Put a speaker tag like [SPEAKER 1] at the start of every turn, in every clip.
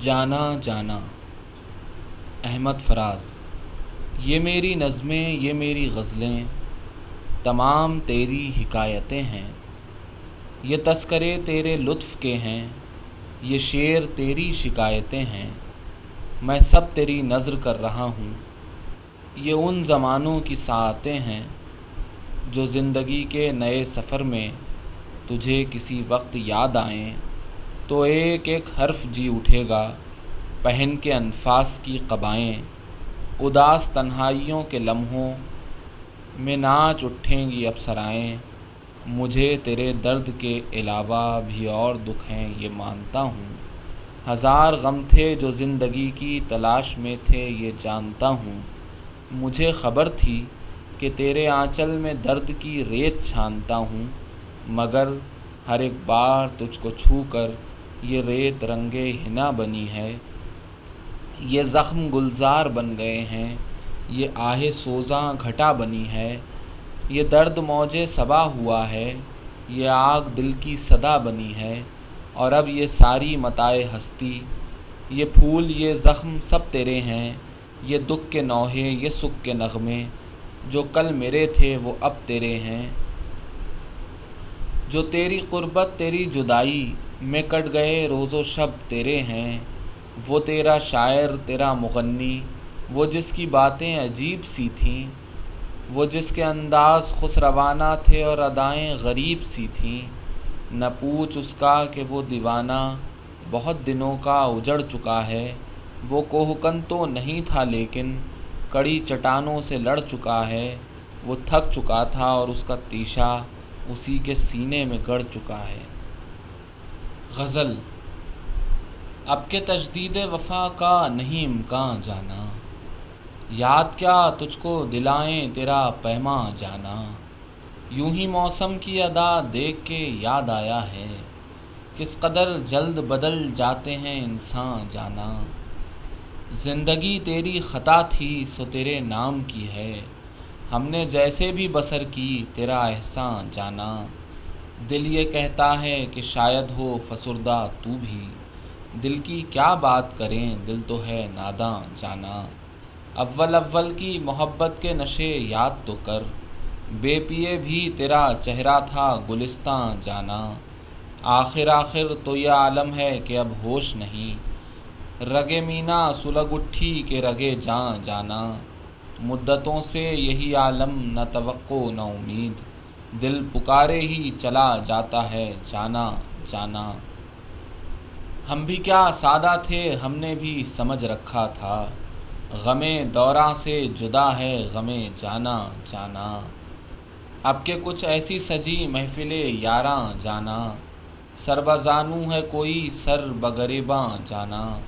[SPEAKER 1] جانا جانا۔ احمد فراز، یہ میری نظمیں، یہ میری غزلیں، تمام تیری حکایتیں ہیں۔ یہ تذکرے تیرے لطف کے ہیں، یہ شعر تیری شکایتیں ہیں۔ میں سب تیری نظر کر رہا ہوں، یہ ان زمانوں کی ساعتیں ہیں جو زندگی کے نئے سفر میں تجھے کسی وقت یاد آئیں۔ تو ایک ایک حرف جی اٹھے گا، پہن کے انفاس کی قبائیں، اداس تنہائیوں کے لمحوں، میں ناچ اٹھیں گی ابسرائیں مجھے تیرے درد کے علاوہ بھی اور دکھ ہیں، یہ مانتا ہوں۔ ہزار غم تھے جو زندگی کی تلاش میں تھے، یہ جانتا ہوں۔ مجھے خبر تھی کہ تیرے آنچل میں درد کی ریت چھانتا ہوں، مگر ہر ایک بار تجھ کو چھو کر یہ ریت رنگے ہنا بنی ہے، یہ زخم گلزار بن گئے ہیں، یہ آہ سوزاں گھٹا بنی ہے، یہ درد موجے صبا ہوا ہے، یہ آگ دل کی صدا بنی ہے، اور اب یہ ساری متائے ہستی، یہ پھول، یہ زخم سب تیرے ہیں، یہ دکھ کے نوحے، یہ سکھ کے نغمے، جو کل میرے تھے وہ اب تیرے ہیں۔ جو تیری قربت، تیری جدائی میں کٹ گئے روز و شب تیرے ہیں، وہ تیرا شاعر، تیرا مغنی، وہ جس کی باتیں عجیب سی تھیں، وہ جس کے انداز خسروانہ تھے اور ادائیں غریب سی تھیں۔ نہ پوچھ اس کا کہ وہ دیوانہ بہت دنوں کا اجڑ چکا ہے، وہ کوہکن تو نہیں تھا لیکن کڑی چٹانوں سے لڑ چکا ہے۔ وہ تھک چکا تھا اور اس کا تیشہ اسی کے سینے میں گڑ چکا ہے۔ غزل۔ اب کے تجدید وفا کا نہیں امکان جانا۔ یاد کیا تجھ کو دلائیں تیرا پیما جانا۔ یوں ہی موسم کی ادا دیکھ کے یاد آیا ہے۔ کس قدر جلد بدل جاتے ہیں انسان جانا۔ زندگی تیری خطا تھی سو تیرے نام کی ہے۔ ہم نے جیسے بھی بسر کی تیرا احسان جانا۔ دل یہ کہتا ہے کہ شاید ہو فسردہ تو بھی۔ دل کی کیا بات کریں، دل تو ہے ناداں جانا۔ اول اول کی محبت کے نشے یاد تو کر۔ بے پیے بھی تیرا چہرہ تھا گلستان جانا۔ آخر آخر تو یہ عالم ہے کہ اب ہوش نہیں۔ رگے مینا سلگ اٹھی کہ رگے جاں جانا۔ مدتوں سے یہی عالم، نہ توقع، نہ امید۔ دل پکارے ہی چلا جاتا ہے، جانا جانا۔ ہم بھی کیا سادہ تھے، ہم نے بھی سمجھ رکھا تھا۔ غم دوراں سے جدا ہے، غم جانا جانا۔ اب کے کچھ ایسی سجی محفل یاراں جانا۔ سر بزانو ہے کوئی سر بغریباں جانا۔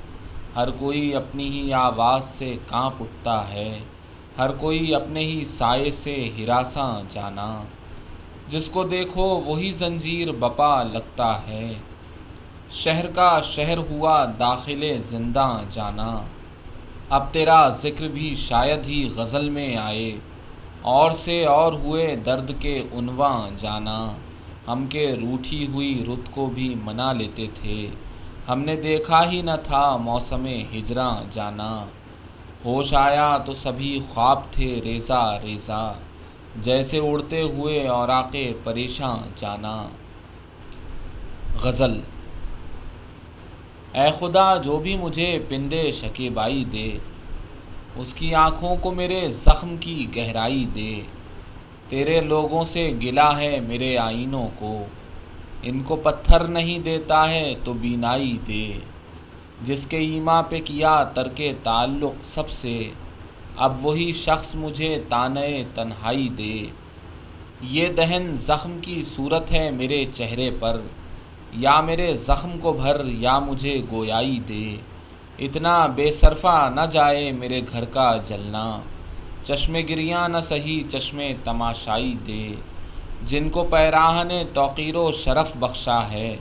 [SPEAKER 1] ہر کوئی اپنی ہی آواز سے کانپ اٹھتا ہے۔ ہر کوئی اپنے ہی سائے سے ہراساں جانا۔ جس کو دیکھو وہی زنجیر بپا لگتا ہے۔ شہر کا شہر ہوا داخل زندہ جانا۔ اب تیرا ذکر بھی شاید ہی غزل میں آئے۔ اور سے اور ہوئے درد کے عنواں جانا۔ ہم کے روٹھی ہوئی رت کو بھی منا لیتے تھے۔ ہم نے دیکھا ہی نہ تھا موسم ہجراں جانا۔ ہوش آیا تو سبھی خواب تھے ریزہ ریزہ۔ جیسے اڑتے ہوئے اور آکے پریشان جانا غزل۔ اے خدا، جو بھی مجھے پندے شکیبائی دے، اس کی آنکھوں کو میرے زخم کی گہرائی دے۔ تیرے لوگوں سے گلا ہے میرے آئینوں کو۔ ان کو پتھر نہیں دیتا ہے تو بینائی دے۔ جس کے ایما پہ کیا ترک تعلق سب سے اب وہی شخص مجھے تانے تنہائی دے۔ یہ دہن زخم کی صورت ہے میرے چہرے پر۔ یا میرے زخم کو بھر یا مجھے گویائی دے۔ اتنا بے صرفہ نہ جائے میرے گھر کا جلنا۔ چشم گریاں نہ سہی چشم تماشائی دے۔ جن کو پیراہن توقیر و شرف بخشا ہے،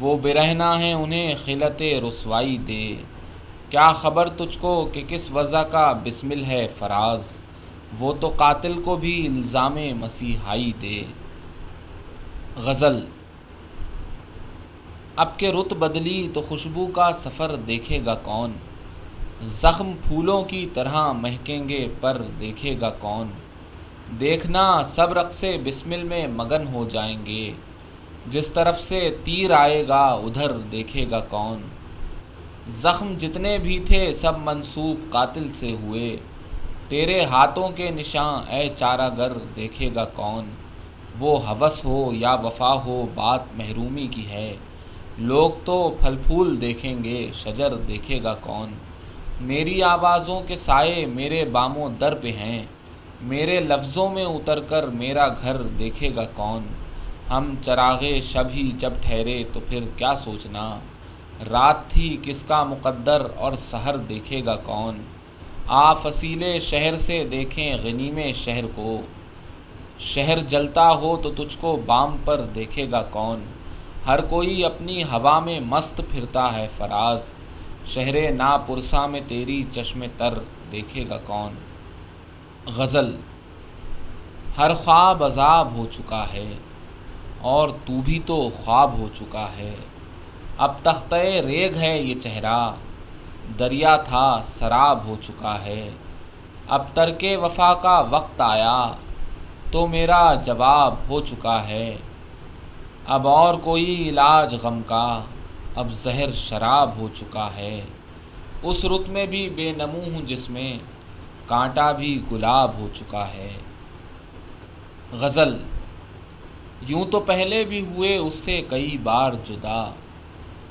[SPEAKER 1] وہ برہنا ہے انہیں خلت رسوائی دے۔ کیا خبر تجھ کو کہ کس وضع کا بسمل ہے فراز؟ وہ تو قاتل کو بھی الزام مسیحائی دے۔ غزل۔ اب کے رت بدلی تو خوشبو کا سفر دیکھے گا کون؟ زخم پھولوں کی طرح مہکیں گے پر دیکھے گا کون؟ دیکھنا سب رقص بسمل میں مگن ہو جائیں گے۔ جس طرف سے تیر آئے گا، ادھر دیکھے گا کون؟ زخم جتنے بھی تھے سب منسوب قاتل سے ہوئے۔ تیرے ہاتھوں کے نشاں، اے چارہ گر، دیکھے گا کون؟ وہ حوث ہو یا وفا ہو، بات محرومی کی ہے۔ لوگ تو پھل پھول دیکھیں گے، شجر دیکھے گا کون؟ میری آوازوں کے سائے میرے باموں در پہ ہیں۔ میرے لفظوں میں اتر کر میرا گھر دیکھے گا کون؟ ہم چراغے شب ہی جب ٹھہرے تو پھر کیا سوچنا؟ رات تھی، کس کا مقدر اور سحر دیکھے گا کون؟ آ، فصیلے شہر سے دیکھیں غنیم شہر کو۔ شہر جلتا ہو تو تجھ کو بام پر دیکھے گا کون؟ ہر کوئی اپنی ہوا میں مست پھرتا ہے فراز۔ شہر نا پرسا میں تیری چشم تر دیکھے گا کون؟ غزل ہر خواب عذاب ہو چکا ہے اور تو بھی تو خواب ہو چکا ہے۔ اب تختہ ریگ ہے یہ چہرہ، دریا تھا، سراب ہو چکا ہے۔ اب ترک وفا کا وقت آیا، تو میرا جواب ہو چکا ہے۔ اب اور کوئی علاج غم کا، اب زہر شراب ہو چکا ہے۔ اس رت میں بھی بے نمو ہوں جس میں کانٹا بھی گلاب ہو چکا ہے۔ غزل، یوں تو پہلے بھی ہوئے، اس سے کئی بار جدا۔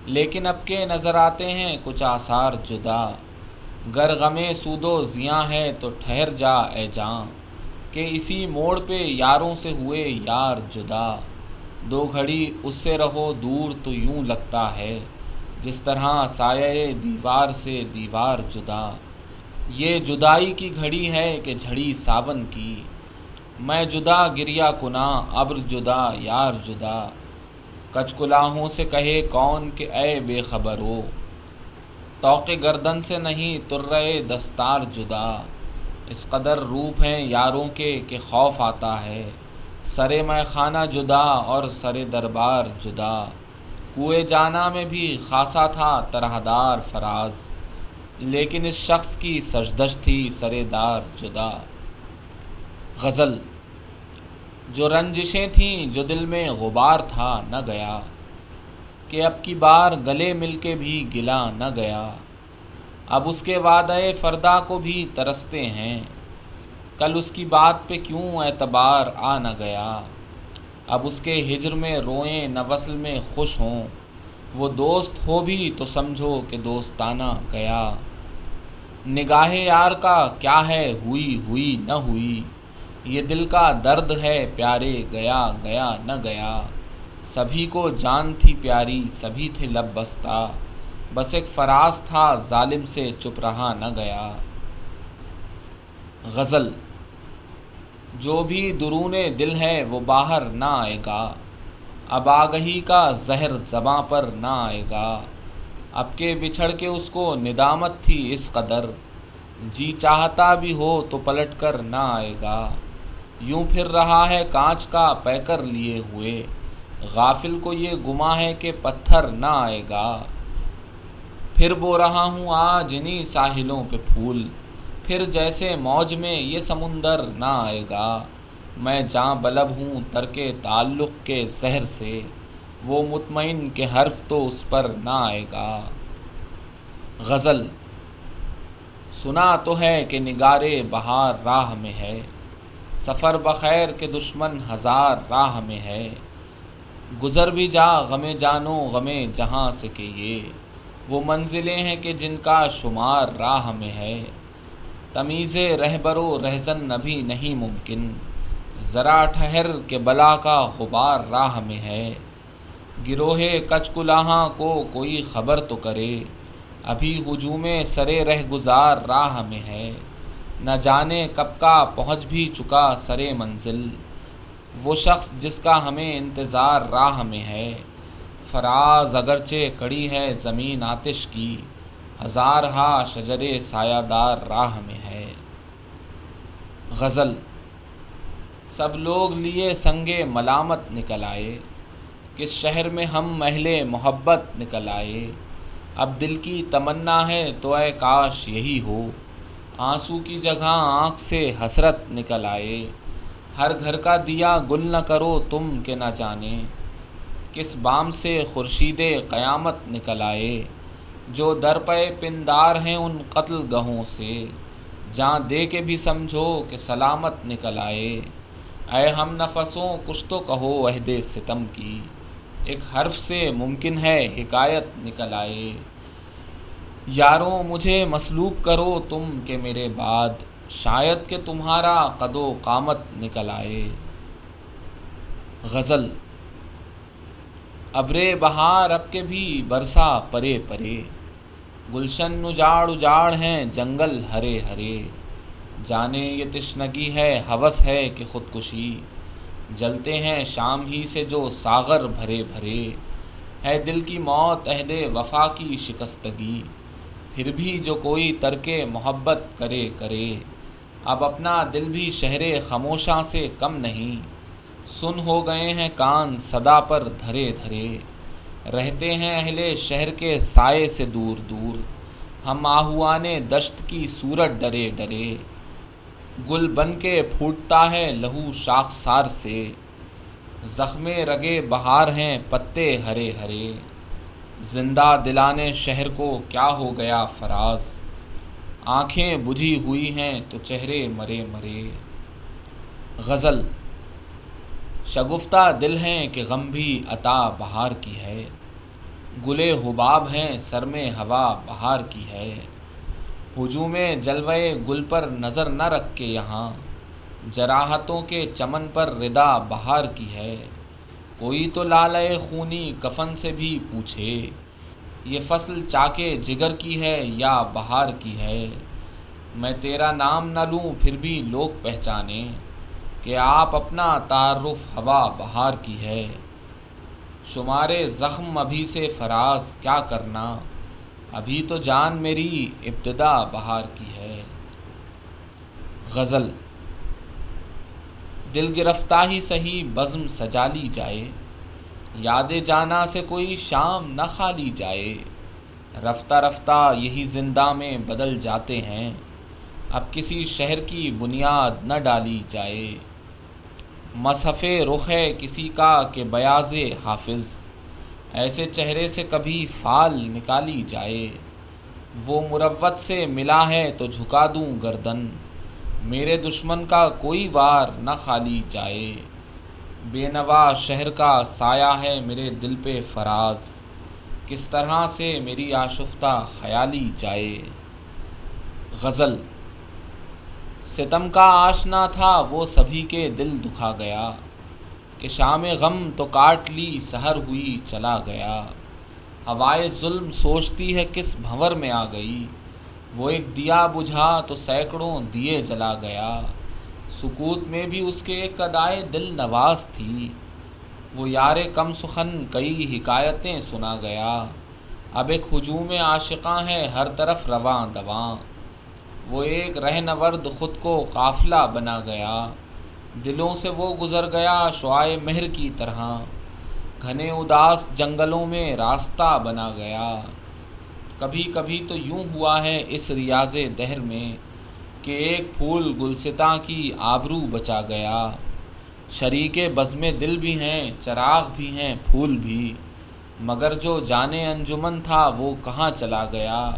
[SPEAKER 1] لیکن اب کے نظر آتے ہیں، کچھ آثار جدا۔ گر غم سود و زیاں ہے تو ٹھہر جا اے جاں۔ کہ اسی موڑ پہ یاروں سے ہوئے یار جدا۔ دو گھڑی اس سے رہو، دور تو یوں لگتا ہے۔ جس طرح سایہ دیوار سے دیوار جدا۔ یہ جدائی کی گھڑی ہے کہ جھڑی ساون کی۔ میں جدا گریا کنا ابر جدا، یار جدا۔ کچ کلاہوں سے کہے کون کہ اے بے خبر ہو توق گردن سے نہیں ترے دستار جدا۔ اس قدر روپ ہیں یاروں کے کہ خوف آتا ہے۔ سرے میں خانہ جدا اور سر دربار جدا۔ کوئے جانا میں بھی خاصا تھا طرح دار فراز۔ لیکن اس شخص کی سجدش تھی سرے دار جدا۔ غزل جو رنجشیں تھیں، جو دل میں غبار تھا، نہ گیا۔ کہ اب کی بار گلے مل کے بھی گلا نہ گیا۔ اب اس کے وعدہ فردا کو بھی ترستے ہیں۔ کل اس کی بات پہ کیوں اعتبار آ نہ گیا؟ اب اس کے ہجر میں روئیں، نہ وصل میں خوش ہوں۔ وہ دوست ہو بھی تو سمجھو کہ دوستانہ گیا۔ نگاہ یار کا کیا ہے، ہوئی ہوئی نہ ہوئی۔ یہ دل کا درد ہے پیارے، گیا گیا، نہ گیا۔ سبھی کو جان تھی پیاری، سبھی تھے لب بستہ بس ایک فراز تھا، ظالم سے چپ رہا، نہ گیا۔ غزل جو بھی درون دل ہے، وہ باہر نہ آئے گا۔ اب آگہی کا زہر زباں پر نہ آئے گا۔ اب کے بچھڑ کے اس کو ندامت تھی اس قدر۔ جی چاہتا بھی ہو تو پلٹ کر نہ آئے گا۔ یوں پھر رہا ہے کانچ کا پیکر لیے ہوئے۔ غافل کو یہ گما ہے کہ پتھر نہ آئے گا۔ پھر بو رہا ہوں آج انہیں ساحلوں پہ پھول۔ پھر جیسے موج میں یہ سمندر نہ آئے گا۔ میں جاں بلب ہوں ترک تعلق کے زہر سے۔ وہ مطمئن کے حرف تو اس پر نہ آئے گا۔ غزل۔ سنا تو ہے کہ نگارے بہار راہ میں ہے۔ سفر بخیر کے دشمن ہزار راہ میں ہے۔ گزر بھی جا غم جانو، غم جہاں سے کہ یہ۔ وہ منزلیں ہیں کہ جن کا شمار راہ میں ہے۔ تمیز رہبر و رہزن ابھی نہیں ممکن۔ ذرا ٹھہر کے بلا کا غبار راہ میں ہے۔ گروہ کچ کلاہاں کو کوئی خبر تو کرے۔ ابھی ہجوم سرے رہ گزار راہ میں ہے۔ نہ جانے کب کا پہنچ بھی چکا سرے منزل۔ وہ شخص جس کا ہمیں انتظار راہ میں ہے۔ فراز اگرچہ کڑی ہے زمین آتش کی۔ ہزار ہا شجر سایہ دار راہ میں ہے۔ غزل۔ سب لوگ لیے سنگے ملامت نکل آئے۔ کس شہر میں ہم اہل محبت نکل آئے۔ اب دل کی تمنا ہے تو اے کاش یہی ہو۔ آنسو کی جگہ آنکھ سے حسرت نکل آئے۔ ہر گھر کا دیا گل نہ کرو تم کہ نہ جانے۔ کس بام سے خورشید قیامت نکل آئے۔ جو درپے پندار ہیں ان قتل گہوں سے۔ جاں دے کے بھی سمجھو کہ سلامت نکل آئے۔ اے ہم نفسوں، کچھ تو کہو عہد ستم کی۔ ایک حرف سے ممکن ہے حکایت نکل آئے۔ یاروں مجھے مسلوب کرو تم کہ میرے بعد، شاید کہ تمہارا قد و قامت نکل آئے۔ غزل ابرے بہار اب کے بھی برسا پرے پرے۔ گلشن اجاڑ اجاڑ ہیں جنگل ہرے ہرے۔ جانے یہ تشنگی ہے حوث ہے کہ خودکشی۔ جلتے ہیں شام ہی سے جو ساغر بھرے بھرے۔ ہے دل کی موت عہد وفا کی شکستگی۔ پھر بھی جو کوئی ترک محبت کرے کرے۔ اب اپنا دل بھی شہر خاموشاں سے کم نہیں۔ سن ہو گئے ہیں کان صدا پر دھرے دھرے۔ رہتے ہیں اہل شہر کے سائے سے دور دور۔ ہم آہوان دشت کی صورت ڈرے ڈرے۔ گل بن کے پھوٹتا ہے لہو شاخ سار سے۔ زخم رگے بہار ہیں پتے ہرے ہرے۔ زندہ دلانے شہر کو کیا ہو گیا فراز؟ آنکھیں بجھی ہوئی ہیں تو چہرے مرے مرے۔ غزل شگفتہ دل ہیں کہ غم بھی عطا بہار کی ہے۔ گلے حباب ہیں سر میں ہوا بہار کی ہے۔ ہجوم جلوے گل پر نظر نہ رکھ کے یہاں۔ جراحتوں کے چمن پر ردا بہار کی ہے۔ کوئی تو لال خونی کفن سے بھی پوچھے، یہ فصل چاکے جگر کی ہے یا بہار کی ہے؟ میں تیرا نام نہ لوں پھر بھی لوگ پہچانے کہ آپ اپنا تعارف ہوا بہار کی ہے۔ شمار زخم ابھی سے فراز کیا کرنا؟ ابھی تو جان میری ابتدا بہار کی ہے۔ غزل دل گرفتہ ہی صحیح بزم سجا لی جائے۔ یاد جانا سے کوئی شام نہ کھا لی جائے۔ رفتہ رفتہ یہی زندہ میں بدل جاتے ہیں۔ اب کسی شہر کی بنیاد نہ ڈالی جائے۔ مصحف رخ ہے کسی کا کہ بیاض حافظ۔ ایسے چہرے سے کبھی فال نکالی جائے۔ وہ مروت سے ملا ہے تو جھکا دوں گردن۔ میرے دشمن کا کوئی وار نہ خالی جائے۔ بے نوا شہر کا سایہ ہے میرے دل پہ فراز۔ کس طرح سے میری آشفتہ خیالی جائے۔ غزل۔ ستم کا آشنا تھا وہ سبھی کے دل دکھا گیا۔ کہ شام غم تو کاٹ لی، سحر ہوئی چلا گیا۔ ہوائے ظلم سوچتی ہے کس بھنور میں آ گئی۔ وہ ایک دیا بجھا تو سینکڑوں دیے جلا گیا۔ سکوت میں بھی اس کے ایک ادائے دل نواز تھی۔ وہ یار کم سخن کئی حکایتیں سنا گیا۔ اب ایک ہجوم عاشقاں ہے ہر طرف رواں دواں۔ وہ ایک رہنورد خود کو قافلہ بنا گیا۔ دلوں سے وہ گزر گیا شعائے مہر کی طرح۔ گھنے اداس جنگلوں میں راستہ بنا گیا۔ کبھی کبھی تو یوں ہوا ہے اس ریاض دہر میں کہ ایک پھول گلستاں کی آبرو بچا گیا۔ شریک بزم دل بھی ہیں، چراغ بھی ہیں، پھول بھی۔ مگر جو جانے انجمن تھا وہ کہاں چلا گیا؟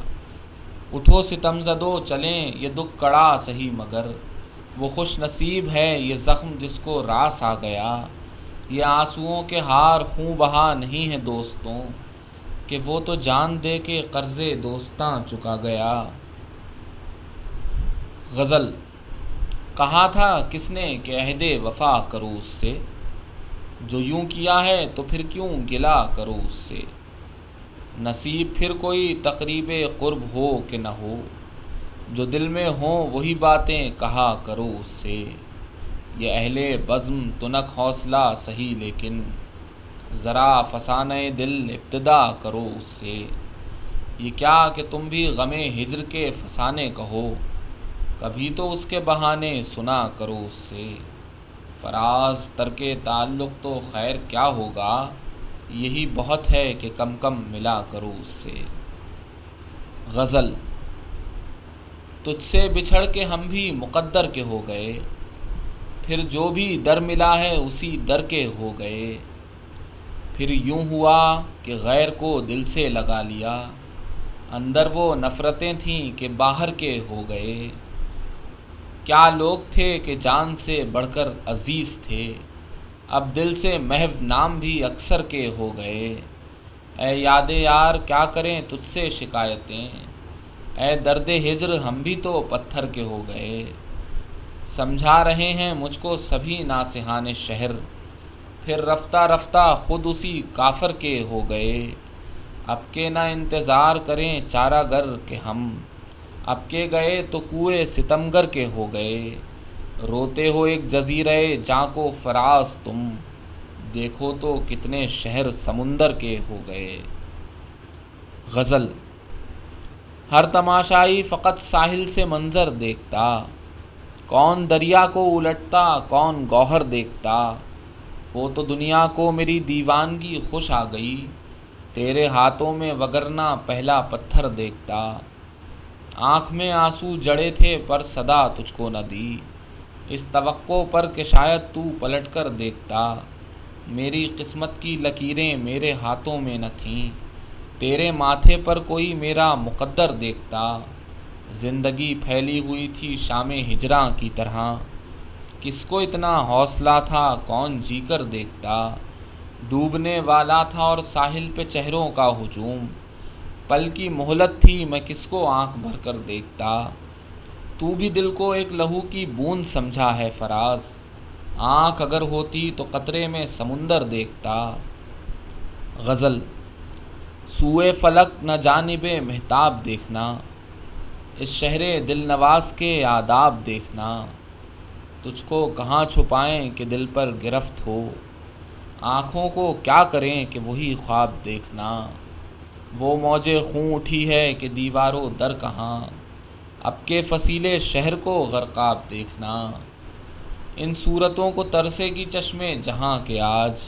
[SPEAKER 1] اٹھو ستم زدو، چلیں، یہ دکھ کڑا سہی مگر۔ وہ خوش نصیب ہے، یہ زخم جس کو راس آ گیا۔ یہ آنسوؤں کے ہار خوں بہا نہیں ہے دوستوں۔ کہ وہ تو جان دے کے قرض دوستاں چکا گیا۔ غزل، کہا تھا کس نے کہ عہد وفا کرو اس سے؟ جو یوں کیا ہے تو پھر کیوں گلا کرو اس سے؟ نصیب پھر کوئی تقریب قرب ہو کہ نہ ہو۔ جو دل میں ہوں وہی باتیں کہا کرو اس سے۔ یہ اہل بزم تنک حوصلہ صحیح لیکن ذرا فسانہ دل ابتدا کرو اس سے۔ یہ کیا کہ تم بھی غم ہجر کے فسانے کہو۔ کبھی تو اس کے بہانے سنا کرو اس سے۔ فراز، ترک تعلق تو خیر کیا ہوگا؟ یہی بہت ہے کہ کم کم ملا کرو اس سے۔ غزل، تجھ سے بچھڑ کے ہم بھی مقدر کے ہو گئے۔ پھر جو بھی در ملا ہے اسی در کے ہو گئے۔ پھر یوں ہوا کہ غیر کو دل سے لگا لیا۔ اندر وہ نفرتیں تھیں کہ باہر کے ہو گئے۔ کیا لوگ تھے کہ جان سے بڑھ کر عزیز تھے۔ اب دل سے محو نام بھی اکثر کے ہو گئے۔ اے یاد یار، کیا کریں تجھ سے شکایتیں؟ اے درد ہجر، ہم بھی تو پتھر کے ہو گئے۔ سمجھا رہے ہیں مجھ کو سبھی ناسہان شہر۔ پھر رفتہ رفتہ خود اسی کافر کے ہو گئے۔ اب کے نہ انتظار کریں چارہ گر کہ ہم۔ اب کے گئے تو کوئے ستمگر کے ہو گئے۔ روتے ہو ایک جزیرے جاں کو فراز تم۔ دیکھو تو کتنے شہر سمندر کے ہو گئے۔ غزل۔ ہر تماشائی فقط ساحل سے منظر دیکھتا۔ کون دریا کو الٹتا، کون گوہر دیکھتا۔ وہ تو دنیا کو میری دیوانگی خوش آ گئی، تیرے ہاتھوں میں وگرنا پہلا پتھر دیکھتا۔ آنکھ میں آنسو جڑے تھے پر صدا تجھ کو نہ دی۔ اس توقع پر کہ شاید تو پلٹ کر دیکھتا۔ میری قسمت کی لکیریں میرے ہاتھوں میں نہ تھیں۔ تیرے ماتھے پر کوئی میرا مقدر دیکھتا۔ زندگی پھیلی ہوئی تھی شام ہجراں کی طرح۔ کس کو اتنا حوصلہ تھا، کون جی کر دیکھتا۔ ڈوبنے والا تھا اور ساحل پہ چہروں کا ہجوم۔ پل کی مہلت تھی، میں کس کو آنکھ بھر کر دیکھتا۔ تو بھی دل کو ایک لہو کی بوند سمجھا ہے فراز۔ آنکھ اگر ہوتی تو قطرے میں سمندر دیکھتا۔ غزل سوئے فلک نہ جانب محتاب دیکھنا۔ اس شہر دل نواز کے آداب دیکھنا۔ تجھ کو کہاں چھپائیں کہ دل پر گرفت ہو؟ آنکھوں کو کیا کریں کہ وہی خواب دیکھنا؟ وہ موج خوں اٹھی ہے کہ دیواروں در کہاں؟ اب کے فصیلے شہر کو غرقاب دیکھنا۔ ان صورتوں کو ترسے کی چشمے جہاں کے آج۔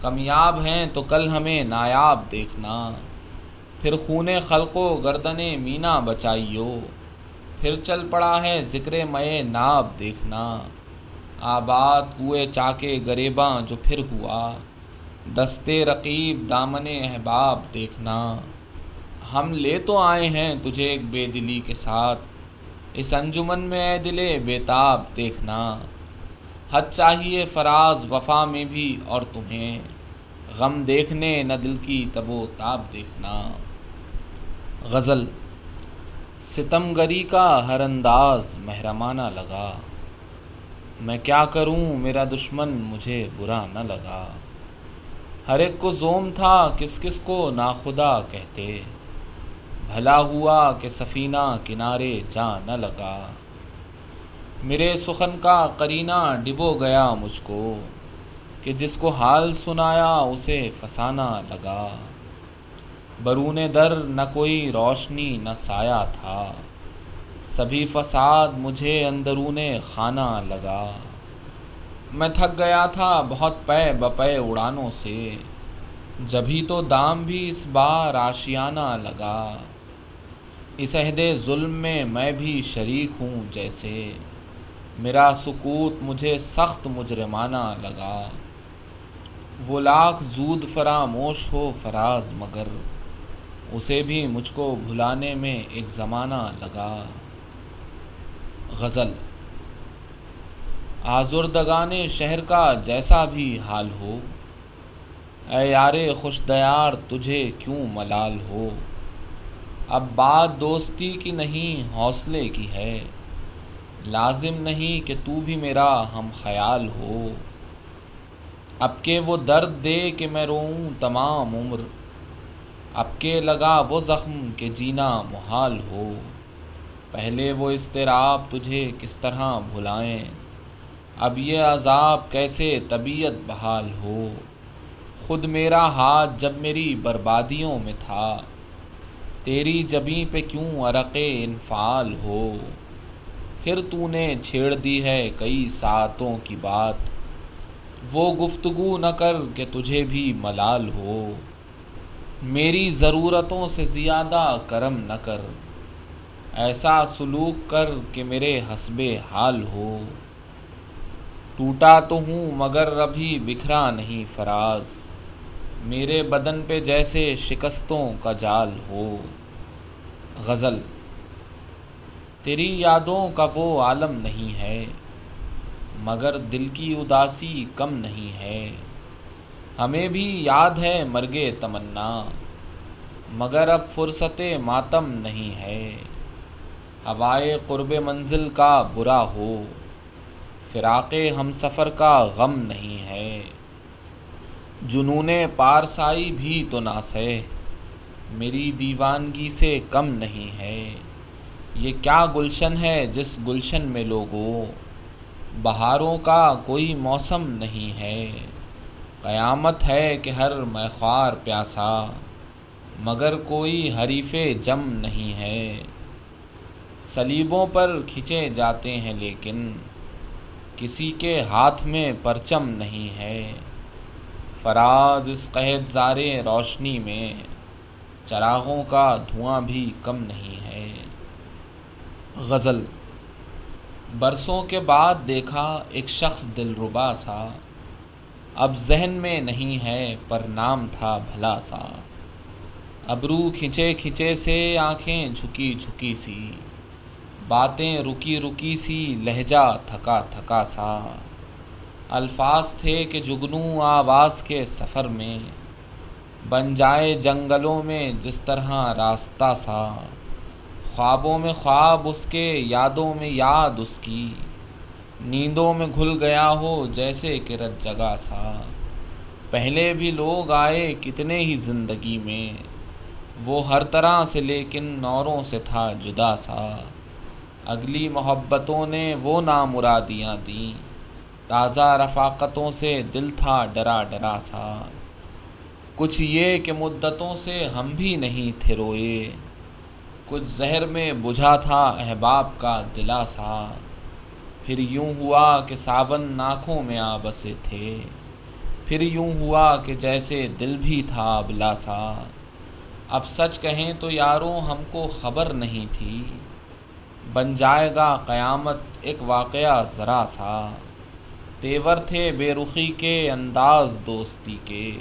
[SPEAKER 1] کمیاب ہیں تو کل ہمیں نایاب دیکھنا۔ پھر خون خلق و گردن مینا بچائیو۔ پھر چل پڑا ہے ذکر مئے ناب دیکھنا۔ آباد کوئے چاکے گریباں جو پھر ہوا۔ دستے رقیب دامن احباب دیکھنا۔ ہم لے تو آئے ہیں تجھے ایک بے دلی کے ساتھ۔ اس انجمن میں اے دل بےتاب دیکھنا۔ حد چاہیے فراز وفا میں بھی اور تمہیں۔ غم دیکھنے نہ دل کی تب و تاب دیکھنا۔ غزل ستم گری کا ہر انداز محرمانہ لگا۔ میں کیا کروں؟ میرا دشمن مجھے برا نہ لگا۔ ہر ایک کو زوم تھا، کس کس کو ناخدا کہتے۔ بھلا ہوا کہ سفینہ کنارے جا نہ لگا۔ میرے سخن کا کرینہ ڈبو گیا مجھ کو، کہ جس کو حال سنایا اسے فسانہ لگا۔ برون در نہ کوئی روشنی نہ سایہ تھا۔ سبھی فساد مجھے اندرون خانہ لگا۔ میں تھک گیا تھا بہت پے بپے اڑانوں سے۔ جبھی تو دام بھی اس بار آشیانہ لگا۔ اس عہد ظلم میں میں بھی شریک ہوں جیسے۔ میرا سکوت مجھے سخت مجرمانہ لگا۔ وہ لاکھ زود فراموش ہو فراز مگر۔ اسے بھی مجھ کو بھلانے میں ایک زمانہ لگا۔ غزل آزردگان شہر کا جیسا بھی حال ہو، اے یار خوش دیار، تجھے کیوں ملال ہو؟ اب بات دوستی کی نہیں، حوصلے کی ہے۔ لازم نہیں کہ تو بھی میرا ہم خیال ہو۔ اب کے وہ درد دے کہ میں روؤں تمام عمر۔ اب کے لگا وہ زخم کہ جینا محال ہو۔ پہلے وہ اضطراب تجھے کس طرح بھلائیں۔ اب یہ عذاب کیسے طبیعت بحال ہو۔ خود میرا ہاتھ جب میری بربادیوں میں تھا۔ تیری جبیں پہ کیوں عرق انفعال ہو۔ پھر تو نے چھیڑ دی ہے کئی ساتوں کی بات۔ وہ گفتگو نہ کر کہ تجھے بھی ملال ہو۔ میری ضرورتوں سے زیادہ کرم نہ کر۔ ایسا سلوک کر کہ میرے حسب حال ہو۔ ٹوٹا تو ہوں مگر ابھی بکھرا نہیں فراز۔ میرے بدن پہ جیسے شکستوں کا جال ہو۔ غزل، تیری یادوں کا وہ عالم نہیں ہے، مگر دل کی اداسی کم نہیں ہے۔ ہمیں بھی یاد ہے مرگ تمنا، مگر اب فرصت ماتم نہیں ہے۔ ہوائے قرب منزل کا برا ہو، فراق ہم سفر کا غم نہیں ہے۔ جنون پارسائی بھی تو ناسے میری دیوانگی سے کم نہیں ہے۔ یہ کیا گلشن ہے جس گلشن میں لوگوں؟ بہاروں کا کوئی موسم نہیں ہے۔ قیامت ہے کہ ہر میخوار پیاسا، مگر کوئی حریف جم نہیں ہے۔ سلیبوں پر کھنچے جاتے ہیں لیکن کسی کے ہاتھ میں پرچم نہیں ہے۔ فراز اس قحط زار روشنی میں، چراغوں کا دھواں بھی کم نہیں ہے۔ غزل، برسوں کے بعد دیکھا ایک شخص دل ربا سا۔ اب ذہن میں نہیں ہے پر نام تھا بھلا سا۔ ابرو کھنچے کھنچے سے آنکھیں جھکی جھکی سی۔ باتیں رکی رکی سی، لہجہ تھکا تھکا سا۔ الفاظ تھے کہ جگنو آواز کے سفر میں۔ بن جائے جنگلوں میں جس طرح راستہ سا۔ خوابوں میں خواب اس کے، یادوں میں یاد اس کی۔ نیندوں میں گھل گیا ہو جیسے کہ رت جگہ سا۔ پہلے بھی لوگ آئے کتنے ہی زندگی میں۔ وہ ہر طرح سے لیکن نوروں سے تھا جدا سا۔ اگلی محبتوں نے وہ نامرادیاں دیں۔ تازہ رفاقتوں سے دل تھا ڈرا ڈرا سا۔ کچھ یہ کہ مدتوں سے ہم بھی نہیں تھے روئے۔ کچھ زہر میں بجھا تھا احباب کا دلاسا پھر یوں ہوا کہ ساون ناکھوں میں آ بسے تھے۔ پھر یوں ہوا کہ جیسے دل بھی تھا بلاسا اب سچ کہیں تو یاروں ہم کو خبر نہیں تھی۔ بن جائے گا قیامت ایک واقعہ ذرا سا۔ تیور تھے بے رخی کے انداز دوستی کے۔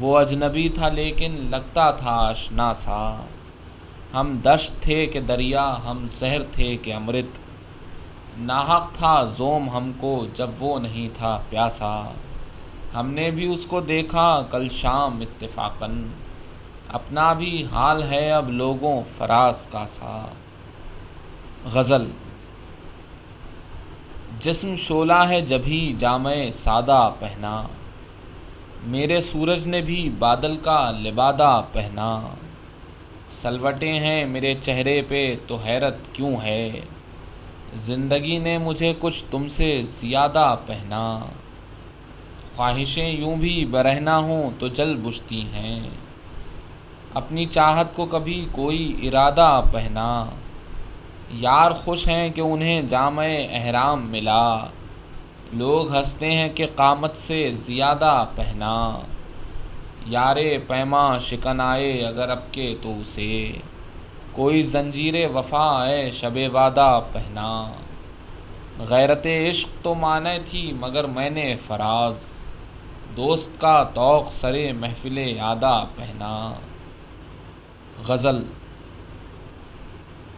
[SPEAKER 1] وہ اجنبی تھا لیکن لگتا تھا اشنا سا۔ ہم دشت تھے کہ دریا، ہم زہر تھے کہ امرت۔ ناحق تھا زوم ہم کو جب وہ نہیں تھا پیاسا۔ ہم نے بھی اس کو دیکھا کل شام اتفاقاً۔ اپنا بھی حال ہے اب لوگوں فراز کا سا۔ غزل۔ جسم شولہ ہے جبھی جامع سادہ پہنا۔ میرے سورج نے بھی بادل کا لبادہ پہنا۔ سلوٹیں ہیں میرے چہرے پہ تو حیرت کیوں ہے؟ زندگی نے مجھے کچھ تم سے زیادہ پہنا۔ خواہشیں یوں بھی برہنا ہوں تو جل بجھتی ہیں۔ اپنی چاہت کو کبھی کوئی ارادہ پہنا۔ یار خوش ہیں کہ انہیں جامع احرام ملا۔ لوگ ہنستے ہیں کہ قامت سے زیادہ پہنا۔ یار پیما شکن آئے اگر اب کے تو اسے۔ کوئی زنجیر وفا ہے، شب وعدہ پہنا۔ غیرت عشق تو مانے تھی، مگر میں نے فراز۔ دوست کا توق سرے محفل یادہ پہنا۔ غزل،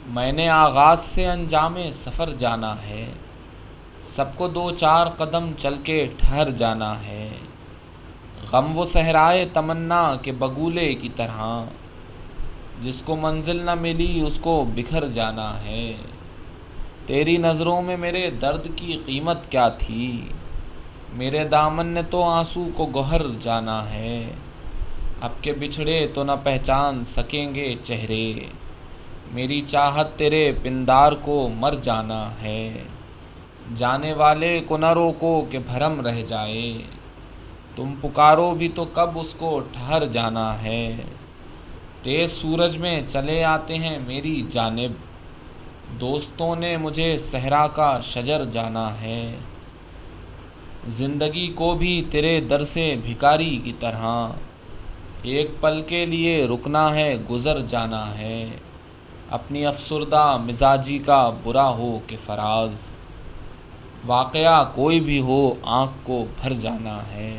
[SPEAKER 1] میں نے آغاز سے انجام سفر جانا ہے۔ سب کو دو چار قدم چل کے ٹھہر جانا ہے۔ غم و صحرائے تمنا کے بگولے کی طرح۔ جس کو منزل نہ ملی اس کو بکھر جانا ہے۔ تیری نظروں میں میرے درد کی قیمت کیا تھی؟ میرے دامن نے تو آنسو کو گہر جانا ہے۔ اب کے بچھڑے تو نہ پہچان سکیں گے چہرے۔ میری چاہت تیرے پندار کو مر جانا ہے۔ جانے والے کو نہ روکو کہ بھرم رہ جائے۔ تم پکارو بھی تو کب اس کو ٹھہر جانا ہے۔ تیز سورج میں چلے آتے ہیں میری جانب۔ دوستوں نے مجھے صحرا کا شجر جانا ہے۔ زندگی کو بھی تیرے در سے بھکاری کی طرح۔ ایک پل کے لیے رکنا ہے، گزر جانا ہے۔ اپنی افسردہ مزاجی کا برا ہو کہ فراز۔ واقعہ کوئی بھی ہو، آنکھ کو بھر جانا ہے۔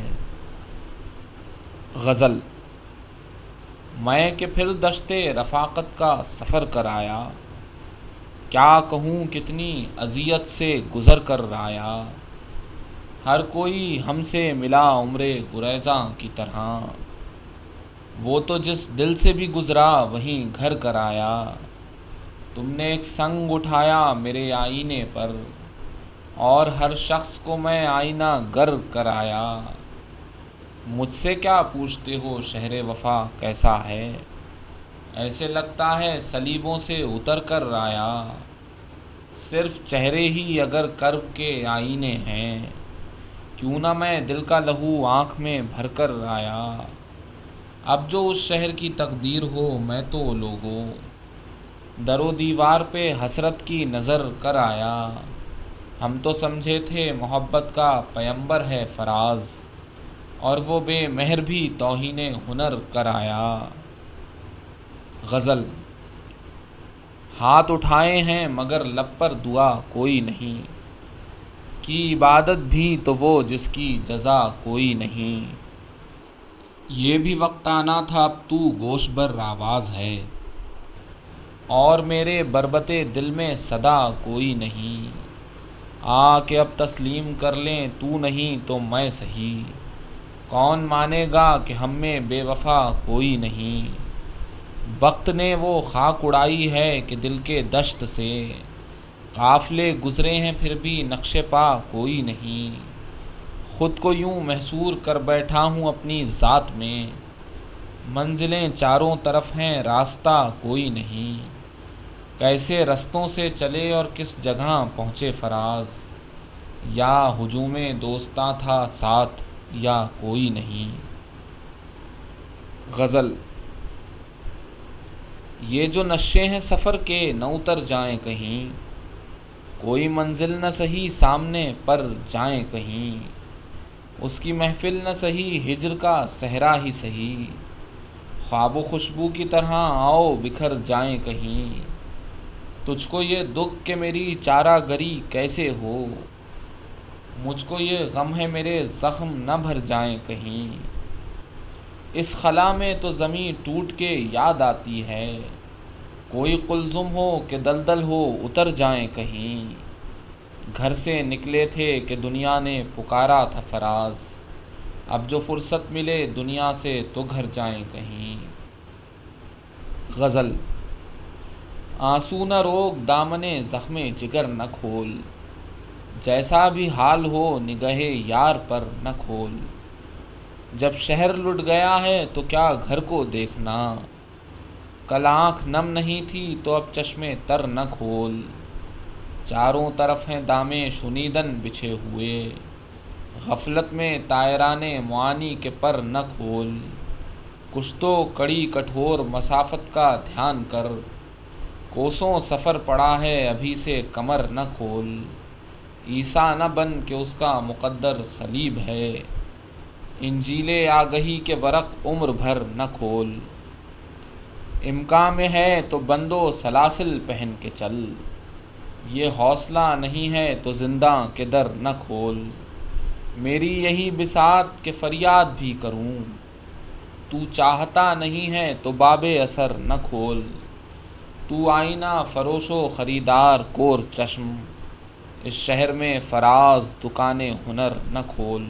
[SPEAKER 1] غزل میں کہ پھر دشتے رفاقت کا سفر کر آیا کیا کہوں کتنی اذیت سے گزر کر آیا۔ ہر کوئی ہم سے ملا عمر گریزاں کی طرح۔ وہ تو جس دل سے بھی گزرا وہیں گھر کر آیا۔ تم نے ایک سنگ اٹھایا میرے آئینے پر اور ہر شخص کو میں آئینہ گر کر آیا۔ مجھ سے کیا پوچھتے ہو شہر وفا کیسا ہے؟ ایسے لگتا ہے سلیبوں سے اتر کر آیا صرف چہرے ہی اگر کرب کے آئینے ہیں، کیوں نہ میں دل کا لہو آنکھ میں بھر کر آیا اب جو اس شہر کی تقدیر ہو، میں تو لوگوں در و دیوار پہ حسرت کی نظر کر آیا۔ ہم تو سمجھے تھے محبت کا پیمبر ہے فراز۔ اور وہ بے مہر بھی توہین ہنر کر آیا غزل ہاتھ اٹھائے ہیں مگر لب پر دعا کوئی نہیں۔ کی عبادت بھی تو وہ جس کی جزا کوئی نہیں۔ یہ بھی وقت آنا تھا اب تو گوش بر آواز ہے۔ اور میرے بربت دل میں صدا کوئی نہیں۔ آ کہ اب تسلیم کر لیں تو نہیں تو میں صحیح۔ کون مانے گا کہ ہم میں بے وفا کوئی نہیں؟ وقت نے وہ خاک اڑائی ہے کہ دل کے دشت سے۔ قافلے گزرے ہیں پھر بھی نقش پا کوئی نہیں۔ خود کو یوں محصور کر بیٹھا ہوں اپنی ذات میں۔ منزلیں چاروں طرف ہیں، راستہ کوئی نہیں۔ کیسے رستوں سے چلے اور کس جگہ پہنچے فراز؟ یا ہجوم دوستاں تھا ساتھ یا کوئی نہیں۔ غزل۔ یہ جو نشے ہیں سفر کے، نہ اتر جائیں کہیں۔ کوئی منزل نہ صحیح سامنے پر جائیں کہیں۔ اس کی محفل نہ صحیح ہجر کا صحرا ہی صحیح خواب و خوشبو کی طرح آؤ، بکھر جائیں کہیں۔ تجھ کو یہ دکھ کہ میری چارہ گری کیسے ہو۔ مجھ کو یہ غم ہے میرے، زخم نہ بھر جائیں کہیں۔ اس خلا میں تو زمیں ٹوٹ کے یاد آتی ہے۔ کوئی قلزم ہو کہ دلدل ہو، اتر جائیں کہیں۔ گھر سے نکلے تھے کہ دنیا نے پکارا تھا فراز۔ اب جو فرصت ملے دنیا سے تو گھر جائیں کہیں۔ غزل آنسو نہ روک دامن زخم جگر نہ کھول۔ جیسا بھی حال ہو نگہ یار پر نہ کھول۔ جب شہر لٹ گیا ہے تو کیا گھر کو دیکھنا۔ کل آنکھ نم نہیں تھی تو اب چشمے تر نہ کھول۔ چاروں طرف ہیں دامے شنیدن بچھے ہوئے۔ غفلت میں تائران معانی کے پر نہ کھول۔ کچھ تو کڑی کٹھور مسافت کا دھیان کر۔ کوسوں سفر پڑا ہے ابھی سے کمر نہ کھول۔ عیسیٰ نہ بن کہ اس کا مقدر سلیب ہے۔ انجیل آگہی کے ورق عمر بھر نہ کھول۔ امکان میں ہے تو بندو سلاسل پہن کے چل۔ یہ حوصلہ نہیں ہے تو زندہ کے در نہ کھول۔ میری یہی بسات کہ فریاد بھی کروں۔ تو چاہتا نہیں ہے تو باب اثر نہ کھول۔ تو آئینہ فروش و خریدار کور چشم۔ اس شہر میں فراز دکان ہنر نہ کھول۔